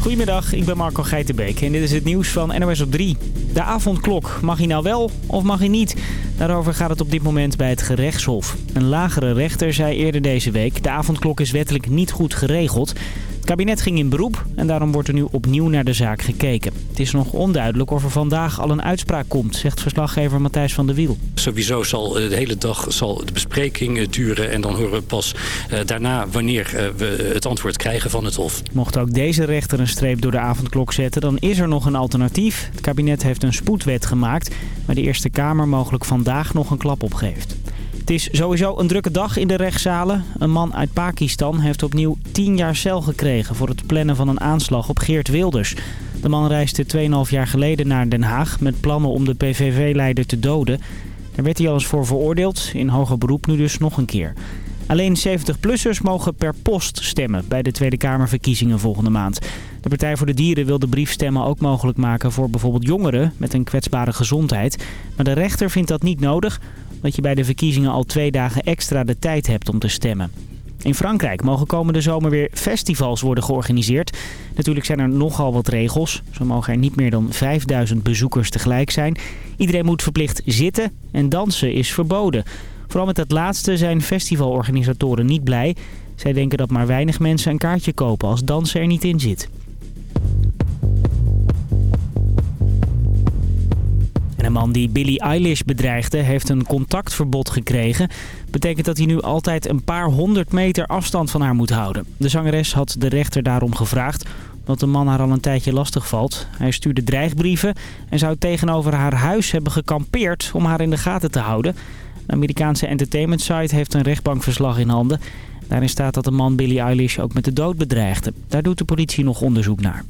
Goedemiddag, ik ben Marco Geitenbeek en dit is het nieuws van NOS op 3. De avondklok, mag hij nou wel of mag hij niet? Daarover gaat het op dit moment bij het gerechtshof. Een lagere rechter zei eerder deze week... de avondklok is wettelijk niet goed geregeld. Het kabinet ging in beroep en daarom wordt er nu opnieuw naar de zaak gekeken. Het is nog onduidelijk of er vandaag al een uitspraak komt, zegt verslaggever Matthijs van der Wiel. Sowieso zal eh, de hele dag zal de bespreking eh, duren en dan horen we pas eh, daarna wanneer we het antwoord krijgen van het Hof. Mocht ook deze rechter een streep door de avondklok zetten, dan is er nog een alternatief. Het kabinet heeft een spoedwet gemaakt, waar de Eerste Kamer mogelijk vandaag nog een klap op geeft. Het is sowieso een drukke dag in de rechtszalen. Een man uit Pakistan heeft opnieuw 10 jaar cel gekregen voor het plannen van een aanslag op Geert Wilders. De man reisde 2,5 jaar geleden naar Den Haag met plannen om de PVV-leider te doden. Daar werd hij al eens voor veroordeeld, in hoger beroep nu dus nog een keer. Alleen 70-plussers mogen per post stemmen bij de Tweede Kamerverkiezingen volgende maand. De Partij voor de Dieren wil de briefstemmen ook mogelijk maken voor bijvoorbeeld jongeren met een kwetsbare gezondheid. Maar de rechter vindt dat niet nodig, omdat je bij de verkiezingen al twee dagen extra de tijd hebt om te stemmen. In Frankrijk mogen komende zomer weer festivals worden georganiseerd. Natuurlijk zijn er nogal wat regels. Zo mogen er niet meer dan 5000 bezoekers tegelijk zijn. Iedereen moet verplicht zitten en dansen is verboden. Vooral met dat laatste zijn festivalorganisatoren niet blij. Zij denken dat maar weinig mensen een kaartje kopen als dansen er niet in zit. Een man die Billie Eilish bedreigde heeft een contactverbod gekregen. Betekent dat hij nu altijd een paar honderd meter afstand van haar moet houden. De zangeres had de rechter daarom gevraagd omdat de man haar al een tijdje lastig valt. Hij stuurde dreigbrieven en zou tegenover haar huis hebben gekampeerd om haar in de gaten te houden. De Amerikaanse entertainment site heeft een rechtbankverslag in handen. Daarin staat dat de man Billie Eilish ook met de dood bedreigde. Daar doet de politie nog onderzoek naar.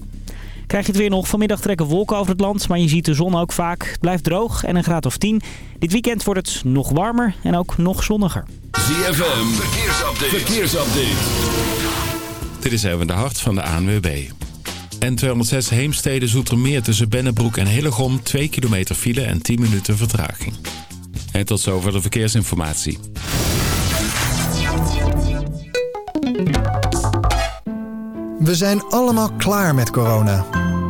Krijg je het weer nog. Vanmiddag trekken wolken over het land, maar je ziet de zon ook vaak. Het blijft droog en een graad of 10. Dit weekend wordt het nog warmer en ook nog zonniger. ZFM, verkeersupdate. verkeersupdate. Dit is even de hart van de ANWB. N206 Heemstede Zoetermeer tussen Bennebroek en Hillegom 2 kilometer file en 10 minuten vertraging. En tot zover de verkeersinformatie. We zijn allemaal klaar met corona.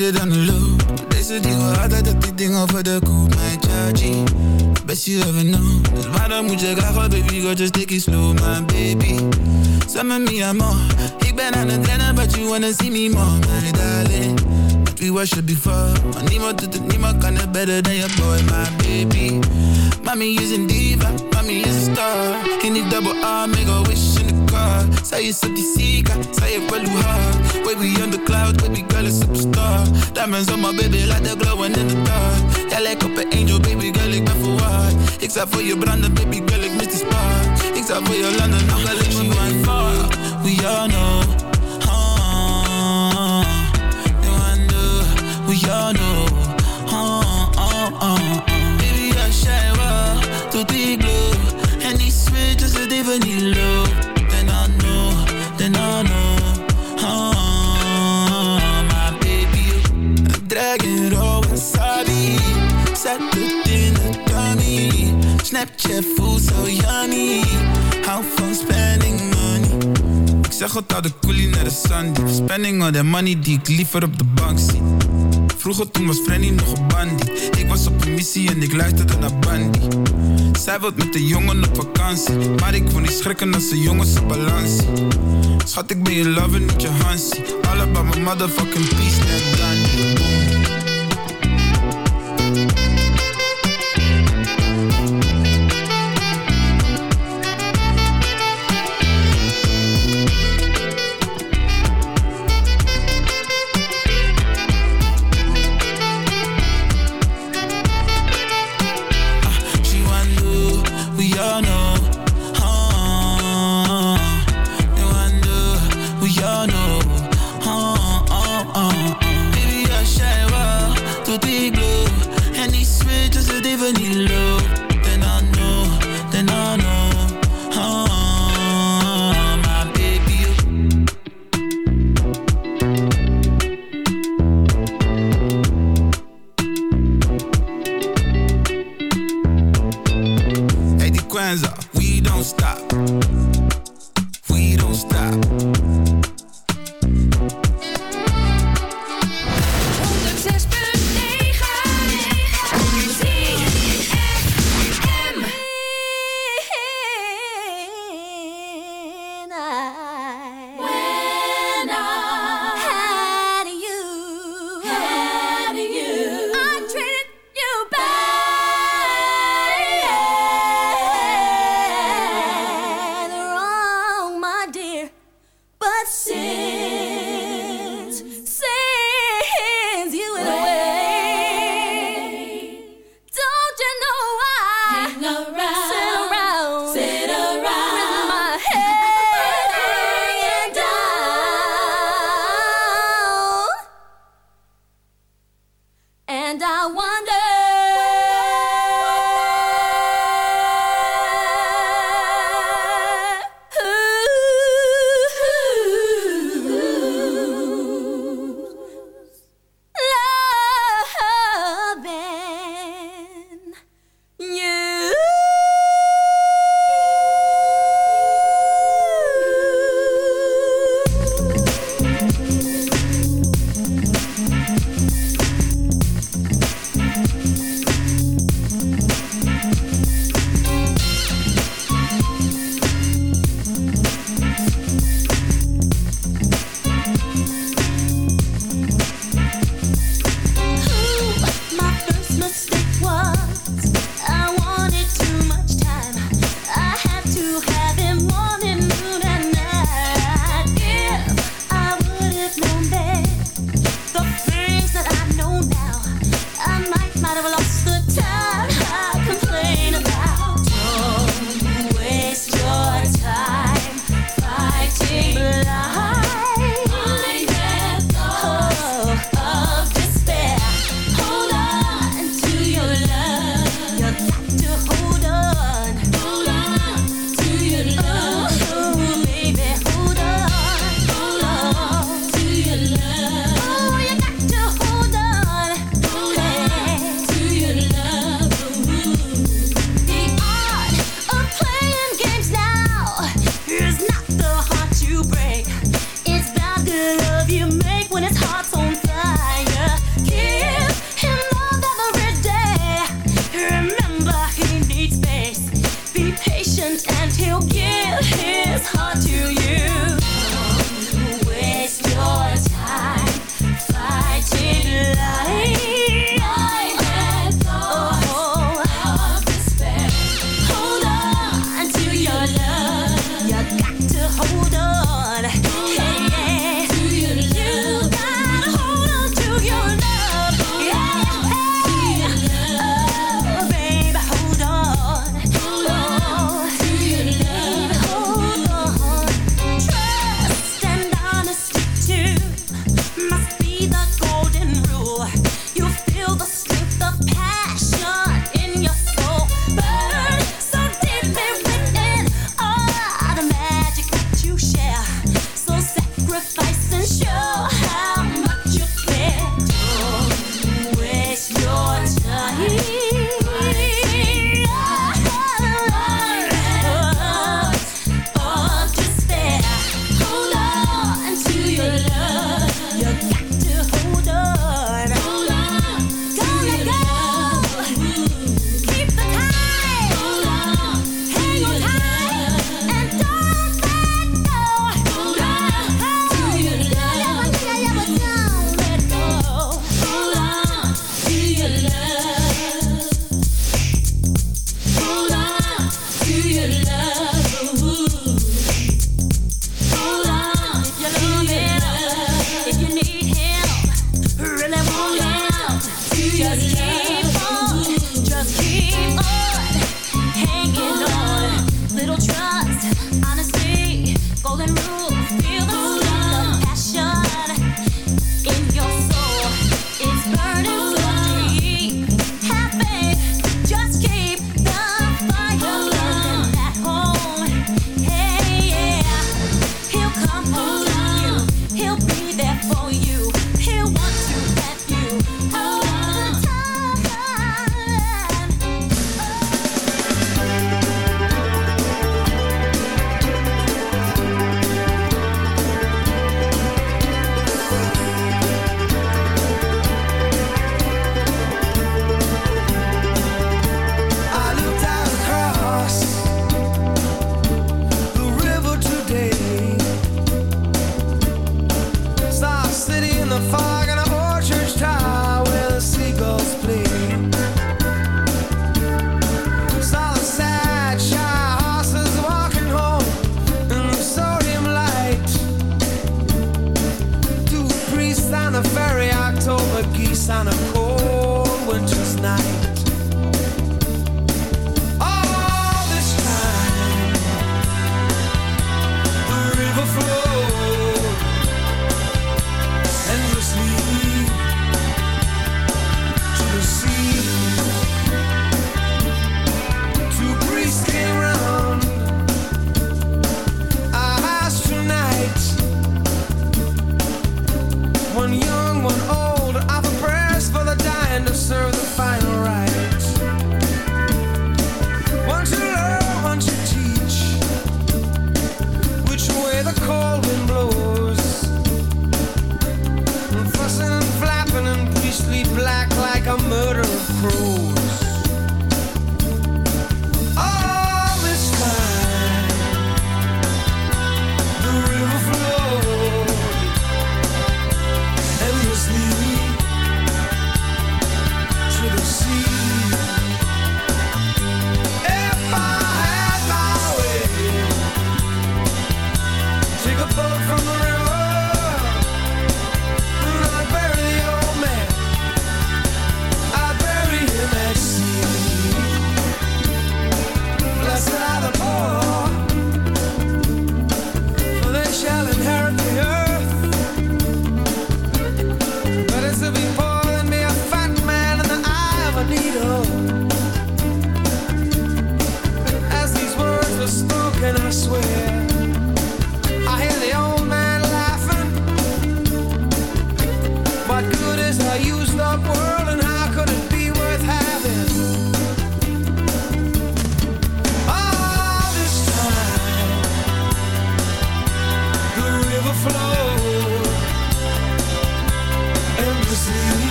Het aan de loop. Deze wil altijd dat die dingen voor de koop Mijn chargy Best you ever know Dus waarom moet je graag baby girl Just take it slow my baby. Of me amor Ik ben aan het rennen But you wanna see me more My darling. But we worship before. Maar niemand doet het Niemand kan het better than your boy My baby. Mommy is een diva Mommy is een star. In die double R Make a wish the car Zij is op die zieke Zij heeft wel hoe hard Baby on the cloud Baby girl is superstar. Diamonds on my baby Like they're glowing in the dark. Jij lijkt op een angel Baby girl ik ben verwaard Ik zou voor je branden Baby girl ik mis die spark. Ik zou voor je landen Nog wel ik me mijn fuck We all know wonder, We all know ah, ah, ah. Baby I shine well Tot die glow. En die switch is het even niet Snapchat voelt zo yummy Hou van spending money. Ik zeg het al de coolie naar de Spending all that money die ik liever op de bank zie. Vroeger toen was Frenny nog een bandie Ik was op een missie en ik luisterde naar Bandy Zij wilt met de jongen op vakantie. Maar ik wil niet schrikken als de jongens op balans Schat ik ben je lover, niet je Hansie. All about my motherfucking peace,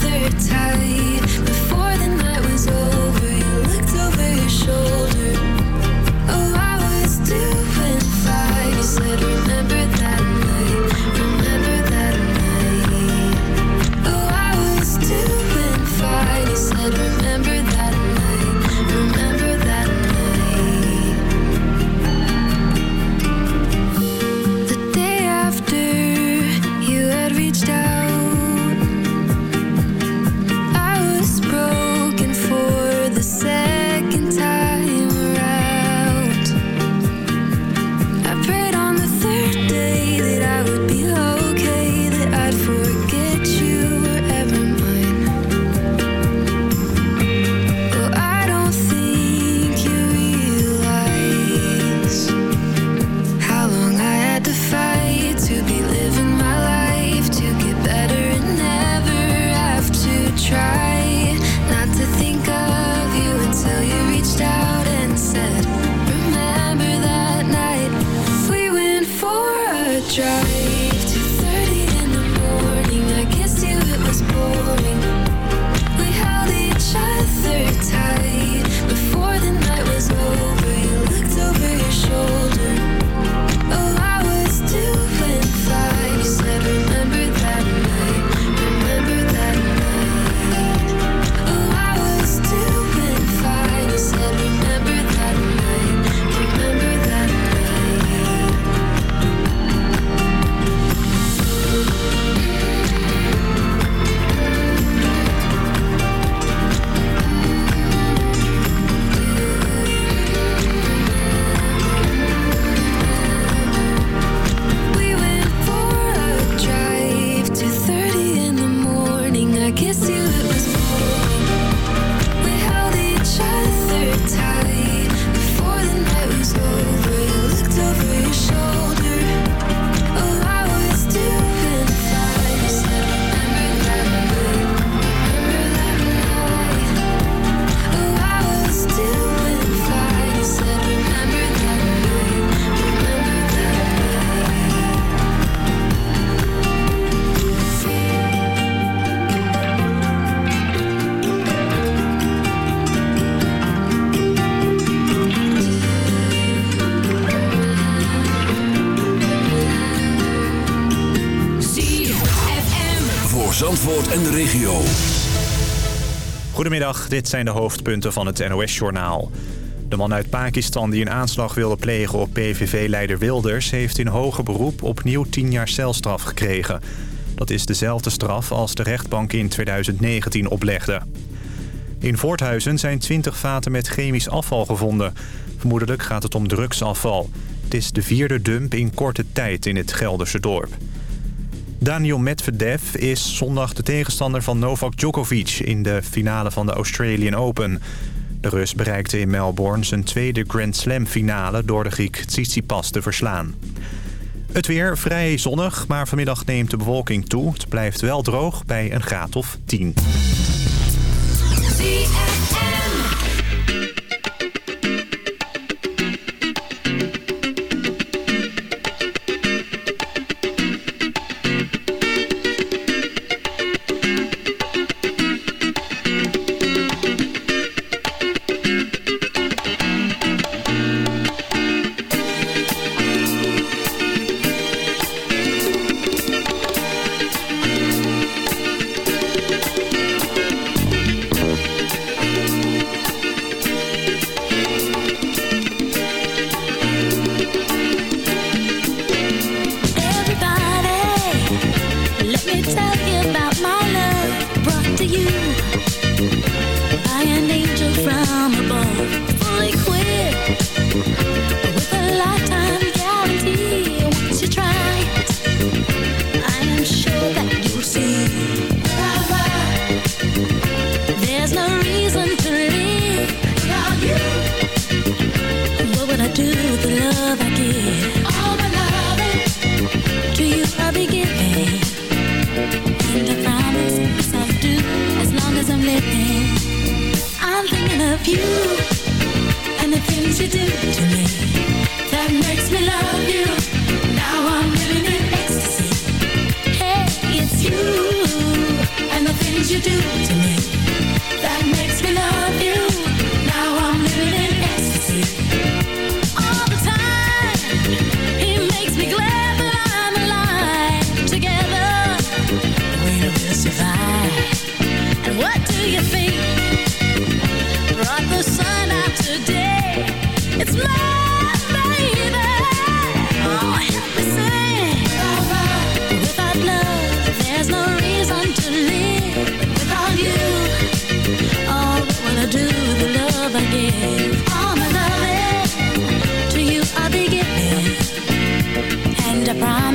third time. Dit zijn de hoofdpunten van het NOS-journaal. De man uit Pakistan die een aanslag wilde plegen op PVV-leider Wilders... heeft in hoger beroep opnieuw 10 jaar celstraf gekregen. Dat is dezelfde straf als de rechtbank in 2019 oplegde. In Voorthuizen zijn 20 vaten met chemisch afval gevonden. Vermoedelijk gaat het om drugsafval. Het is de vierde dump in korte tijd in het Gelderse dorp. Daniel Medvedev is zondag de tegenstander van Novak Djokovic in de finale van de Australian Open. De Rus bereikte in Melbourne zijn tweede Grand Slam finale door de Griek Tsitsipas te verslaan. Het weer vrij zonnig, maar vanmiddag neemt de bewolking toe. Het blijft wel droog bij een graad of 10.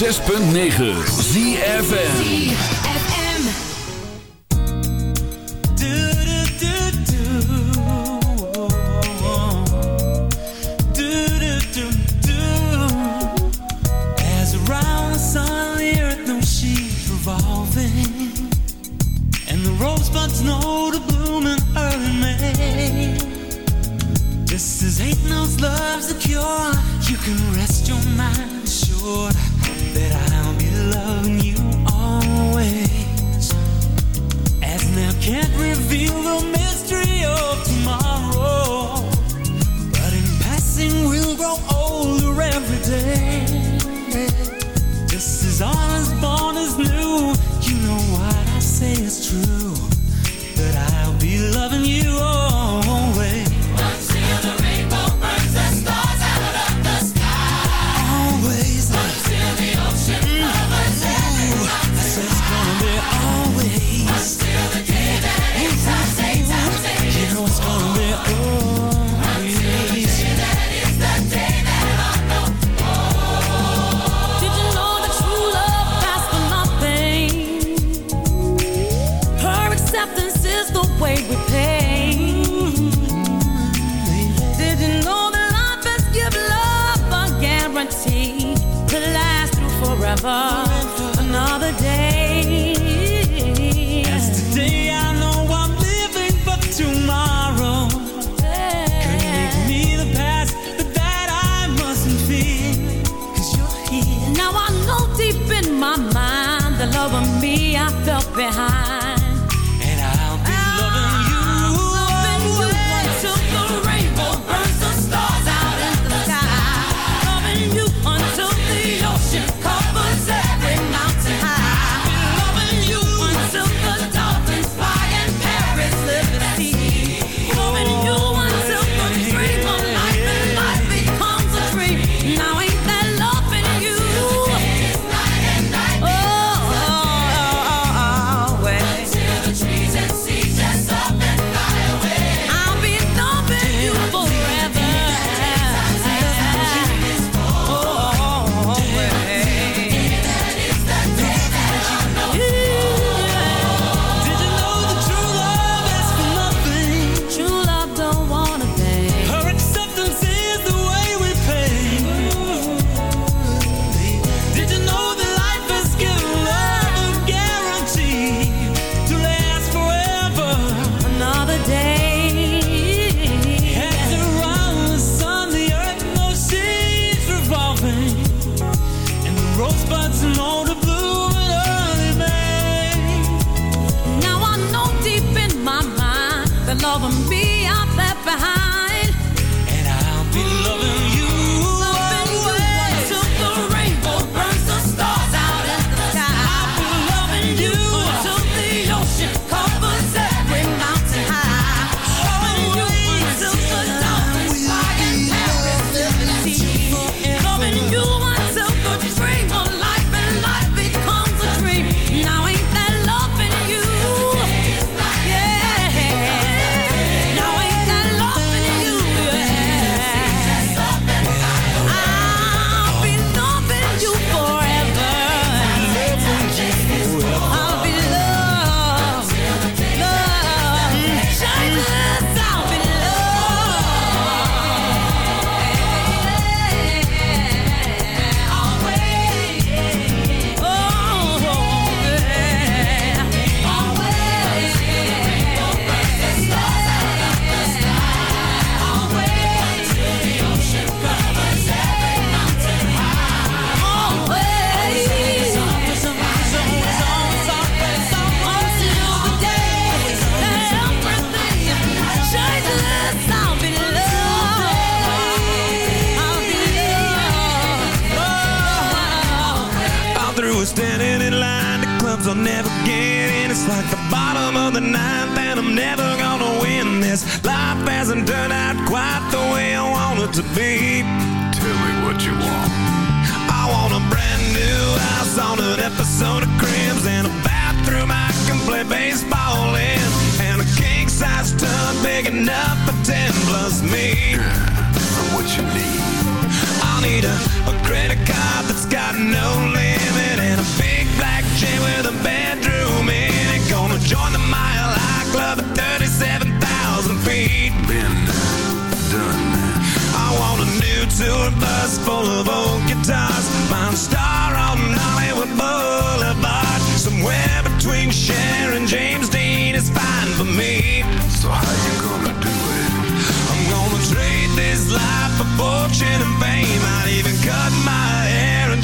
106.9 ZFM. Mind the love of me I felt behind.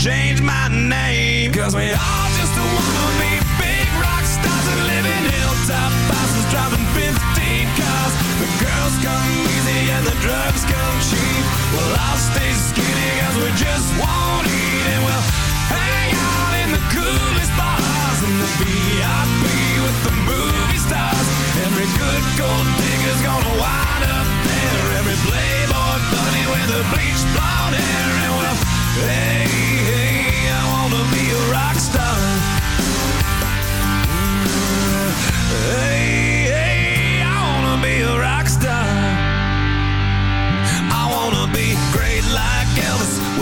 Change my name. Cause we all just wanna be big rock stars and live in hilltop houses driving 15 cars. The girls come easy and the drugs come cheap. Well, I'll stay skinny cause we just won't eat and we'll hang out in the coolest bars in the VIP with the movie stars. Every good gold digger's gonna wind up there. Every playboy bunny with a bleached blonde hair. And well, hey,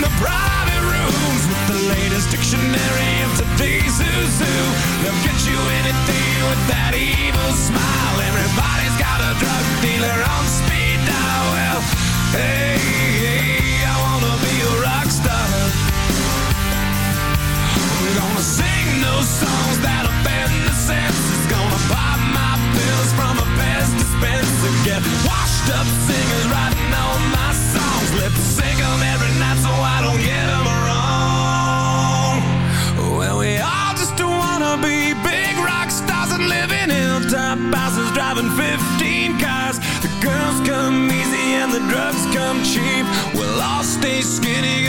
in the private rooms with the latest dictionary of today's who. They'll get you anything with that evil smile. Everybody's got a drug dealer on speed dial. Well, hey, hey, I wanna be a rock star. I'm gonna sing those songs that offend the senses. Gonna pop my pills from a best dispenser. Get washed up singers writing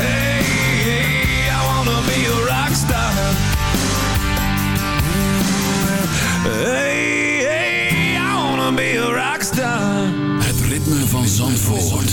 hey, hey, I wanna be a rock star. Hey, hey, I wanna be a rock star. Het ritme van Zandvoort.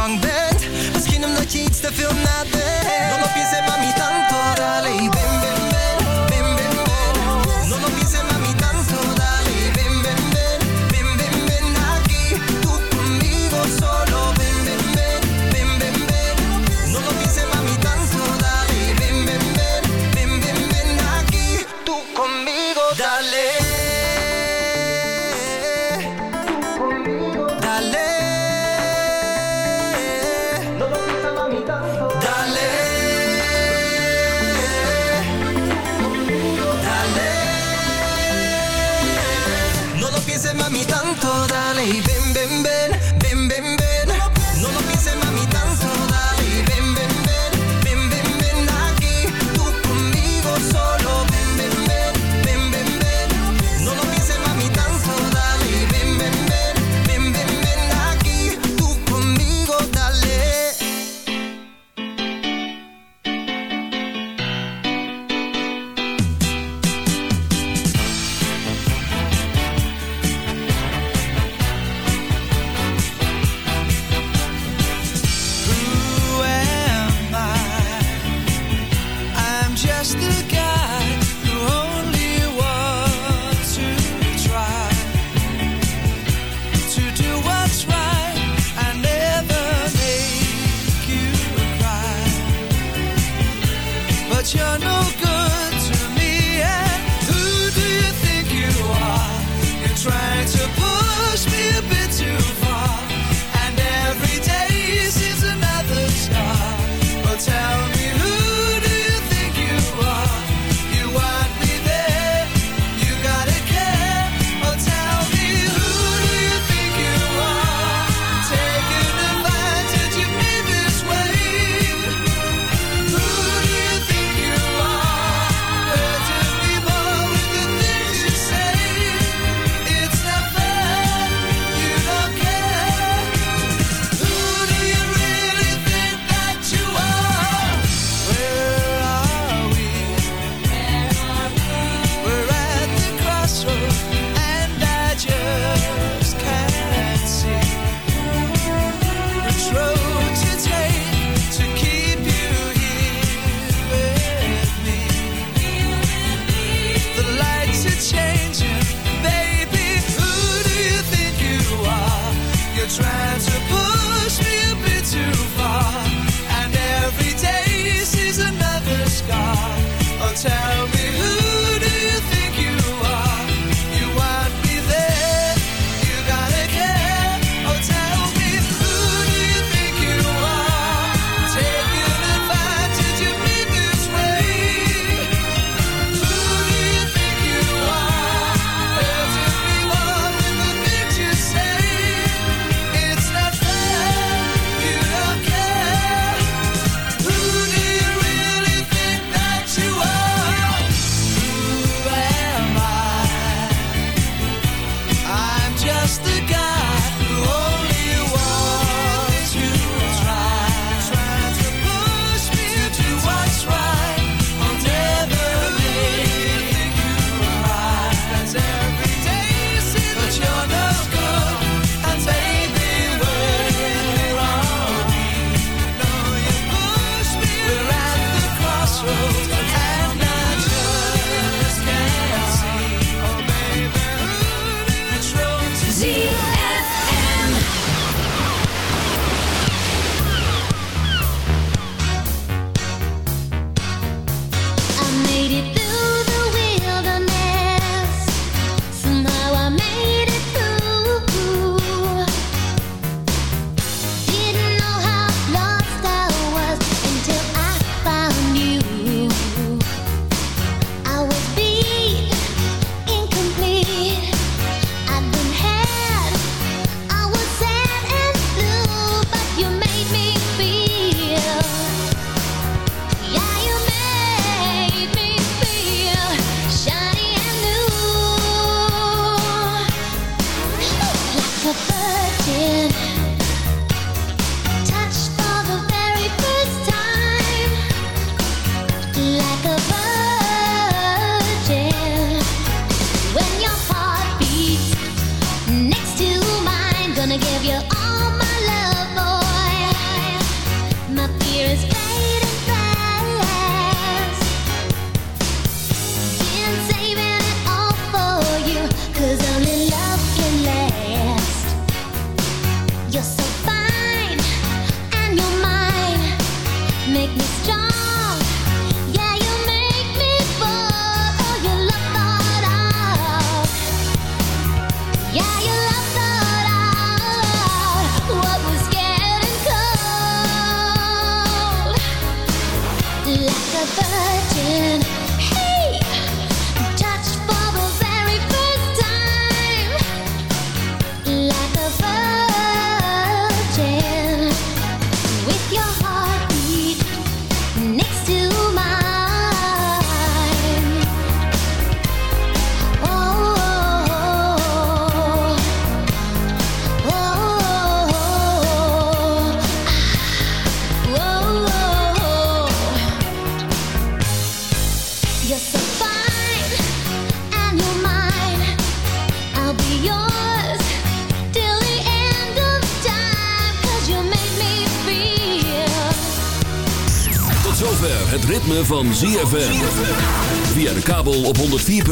Bang